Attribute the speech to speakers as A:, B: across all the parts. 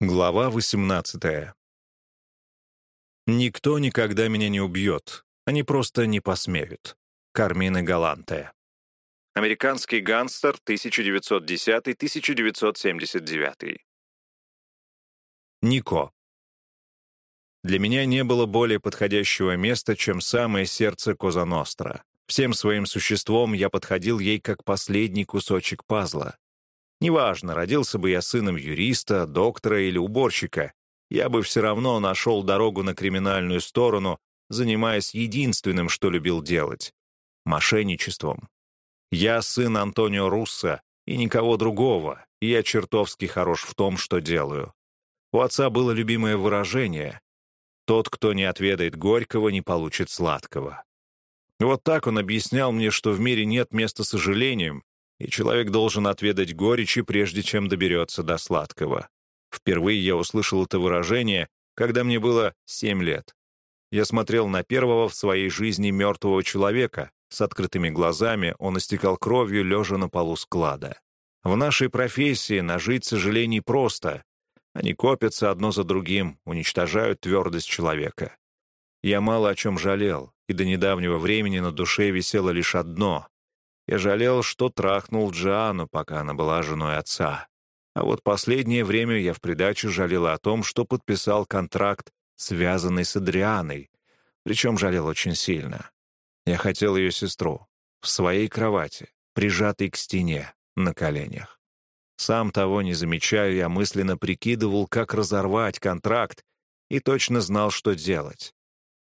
A: Глава 18 «Никто никогда меня не убьет. Они просто не посмеют». Кармина Галанте. Американский гангстер 1910-1979. Нико. Для меня не было более подходящего места, чем самое сердце Коза-Ностра. Всем своим существом я подходил ей как последний кусочек пазла. Неважно, родился бы я сыном юриста, доктора или уборщика, я бы все равно нашел дорогу на криминальную сторону, занимаясь единственным, что любил делать — мошенничеством. Я сын Антонио Русса и никого другого, и я чертовски хорош в том, что делаю. У отца было любимое выражение «Тот, кто не отведает горького, не получит сладкого». Вот так он объяснял мне, что в мире нет места сожалениям, и человек должен отведать горечи, прежде чем доберется до сладкого. Впервые я услышал это выражение, когда мне было семь лет. Я смотрел на первого в своей жизни мертвого человека. С открытыми глазами он истекал кровью, лежа на полу склада. В нашей профессии нажить сожалений просто. Они копятся одно за другим, уничтожают твердость человека. Я мало о чем жалел, и до недавнего времени на душе висело лишь одно я жалел, что трахнул Джиану, пока она была женой отца. А вот последнее время я в придачу жалел о том, что подписал контракт, связанный с Адрианой, причем жалел очень сильно. Я хотел ее сестру в своей кровати, прижатой к стене, на коленях. Сам того не замечая, я мысленно прикидывал, как разорвать контракт, и точно знал, что делать.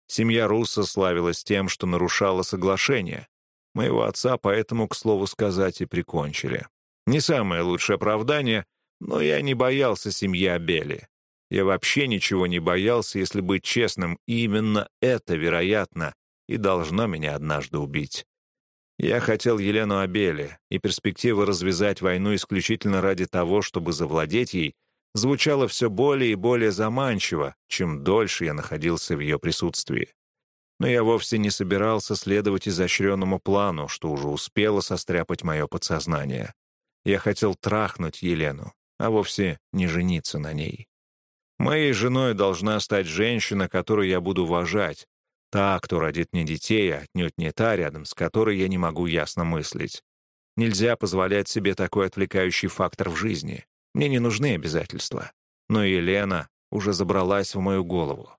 A: Семья Русса славилась тем, что нарушала соглашение, Моего отца поэтому, к слову сказать, и прикончили. Не самое лучшее оправдание, но я не боялся семьи Абели. Я вообще ничего не боялся, если быть честным, и именно это, вероятно, и должно меня однажды убить. Я хотел Елену Абели, и перспектива развязать войну исключительно ради того, чтобы завладеть ей, звучала все более и более заманчиво, чем дольше я находился в ее присутствии. Но я вовсе не собирался следовать изощренному плану, что уже успело состряпать мое подсознание. Я хотел трахнуть Елену, а вовсе не жениться на ней. Моей женой должна стать женщина, которую я буду уважать, та, кто родит мне детей, а отнюдь не та, рядом с которой я не могу ясно мыслить. Нельзя позволять себе такой отвлекающий фактор в жизни. Мне не нужны обязательства. Но Елена уже забралась в мою голову.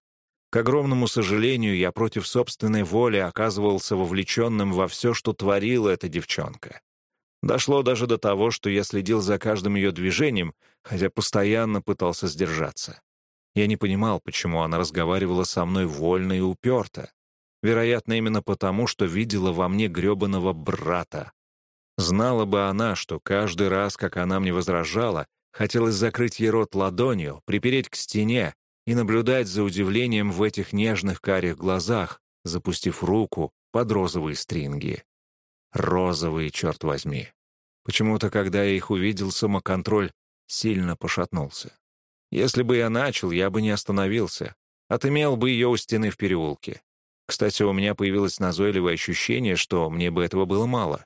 A: К огромному сожалению, я против собственной воли оказывался вовлеченным во все, что творила эта девчонка. Дошло даже до того, что я следил за каждым ее движением, хотя постоянно пытался сдержаться. Я не понимал, почему она разговаривала со мной вольно и уперто. Вероятно, именно потому, что видела во мне грёбаного брата. Знала бы она, что каждый раз, как она мне возражала, хотелось закрыть ей рот ладонью, припереть к стене, и наблюдать за удивлением в этих нежных карих глазах, запустив руку под розовые стринги. Розовые, черт возьми. Почему-то, когда я их увидел, самоконтроль сильно пошатнулся. Если бы я начал, я бы не остановился. Отымел бы ее у стены в переулке. Кстати, у меня появилось назойливое ощущение, что мне бы этого было мало.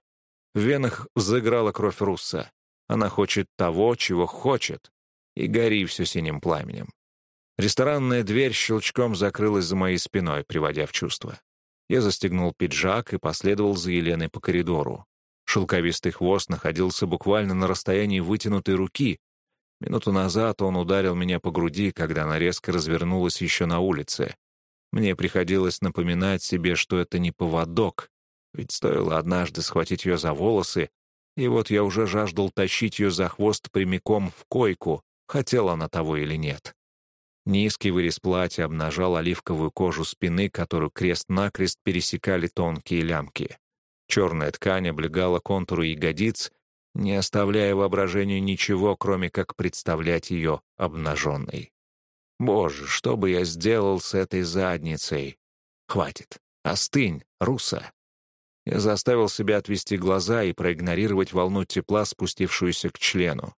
A: В венах взыграла кровь Русса. Она хочет того, чего хочет, и гори все синим пламенем. Ресторанная дверь щелчком закрылась за моей спиной, приводя в чувство. Я застегнул пиджак и последовал за Еленой по коридору. Шелковистый хвост находился буквально на расстоянии вытянутой руки. Минуту назад он ударил меня по груди, когда она резко развернулась еще на улице. Мне приходилось напоминать себе, что это не поводок, ведь стоило однажды схватить ее за волосы, и вот я уже жаждал тащить ее за хвост прямиком в койку, хотела она того или нет. Низкий вырез платья обнажал оливковую кожу спины, которую крест-накрест пересекали тонкие лямки. Черная ткань облегала контуры ягодиц, не оставляя воображению ничего, кроме как представлять ее обнаженной. Боже, что бы я сделал с этой задницей? Хватит. Остынь, руса. Я заставил себя отвести глаза и проигнорировать волну тепла, спустившуюся к члену.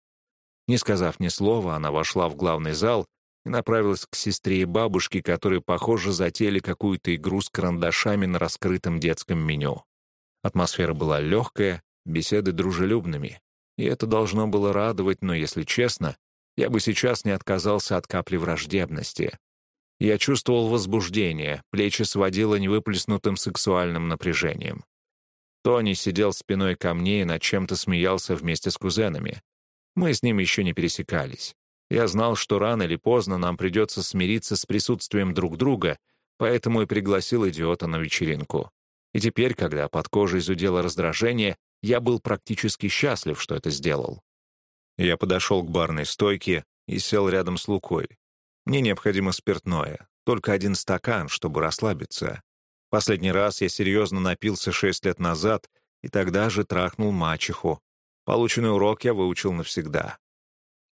A: Не сказав ни слова, она вошла в главный зал и направилась к сестре и бабушке, которые, похоже, затеяли какую-то игру с карандашами на раскрытом детском меню. Атмосфера была легкая, беседы дружелюбными. И это должно было радовать, но, если честно, я бы сейчас не отказался от капли враждебности. Я чувствовал возбуждение, плечи сводило невыплеснутым сексуальным напряжением. Тони сидел спиной ко мне и над чем-то смеялся вместе с кузенами. Мы с ним еще не пересекались. Я знал, что рано или поздно нам придется смириться с присутствием друг друга, поэтому и пригласил идиота на вечеринку. И теперь, когда под кожей зудело раздражение, я был практически счастлив, что это сделал. Я подошел к барной стойке и сел рядом с Лукой. Мне необходимо спиртное, только один стакан, чтобы расслабиться. Последний раз я серьезно напился шесть лет назад и тогда же трахнул мачеху. Полученный урок я выучил навсегда.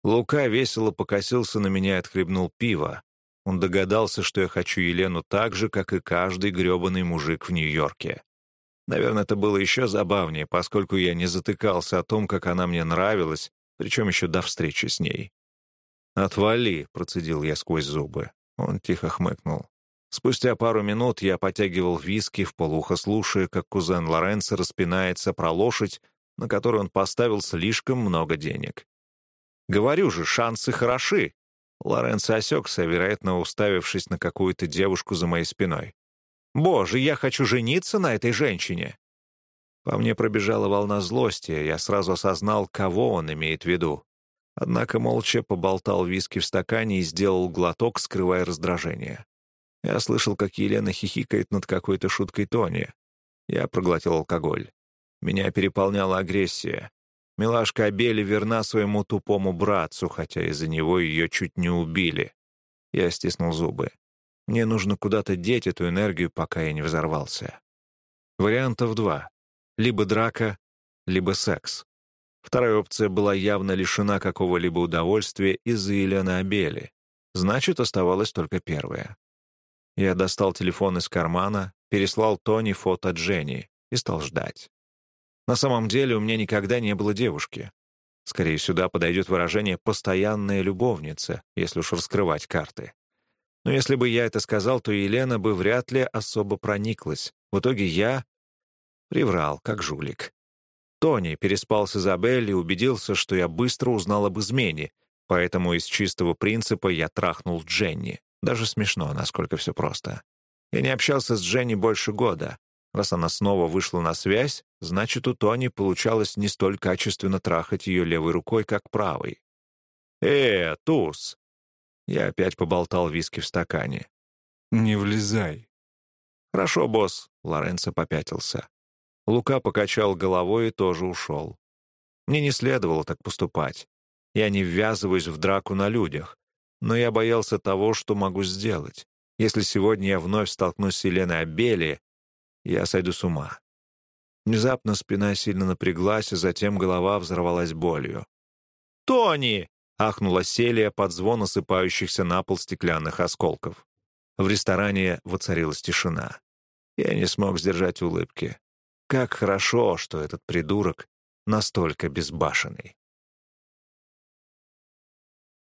A: Лука весело покосился на меня и отхлебнул пиво. Он догадался, что я хочу Елену так же, как и каждый грёбаный мужик в Нью-Йорке. Наверное, это было еще забавнее, поскольку я не затыкался о том, как она мне нравилась, причем еще до встречи с ней. «Отвали», — процедил я сквозь зубы. Он тихо хмыкнул. Спустя пару минут я потягивал виски, в полухо слушая, как кузен Лоренцо распинается про лошадь, на которую он поставил слишком много денег. «Говорю же, шансы хороши!» Лоренцо осекся, вероятно, уставившись на какую-то девушку за моей спиной. «Боже, я хочу жениться на этой женщине!» По мне пробежала волна злости, я сразу осознал, кого он имеет в виду. Однако молча поболтал виски в стакане и сделал глоток, скрывая раздражение. Я слышал, как Елена хихикает над какой-то шуткой Тони. Я проглотил алкоголь. Меня переполняла агрессия. Милашка Абели верна своему тупому братцу, хотя из-за него ее чуть не убили. Я стиснул зубы. Мне нужно куда-то деть эту энергию, пока я не взорвался. Вариантов два. Либо драка, либо секс. Вторая опция была явно лишена какого-либо удовольствия из-за Елены Абели. Значит, оставалась только первая. Я достал телефон из кармана, переслал Тони фото Дженни и стал ждать. На самом деле у меня никогда не было девушки. Скорее, сюда подойдет выражение «постоянная любовница», если уж раскрывать карты. Но если бы я это сказал, то Елена бы вряд ли особо прониклась. В итоге я приврал, как жулик. Тони переспал с Изабель и убедился, что я быстро узнал об измене, поэтому из чистого принципа я трахнул Дженни. Даже смешно, насколько все просто. Я не общался с Дженни больше года. Раз она снова вышла на связь, значит, у Тони получалось не столь качественно трахать ее левой рукой, как правой. «Э, туз!» Я опять поболтал виски в стакане. «Не влезай». «Хорошо, босс», — Лоренцо попятился. Лука покачал головой и тоже ушел. Мне не следовало так поступать. Я не ввязываюсь в драку на людях. Но я боялся того, что могу сделать. Если сегодня я вновь столкнусь с Еленой Абели, я сойду с ума. Внезапно спина сильно напряглась, а затем голова взорвалась болью. «Тони!» — ахнула Селия под звон осыпающихся на пол стеклянных осколков. В ресторане воцарилась тишина. Я не смог сдержать улыбки. Как хорошо, что этот придурок настолько безбашенный.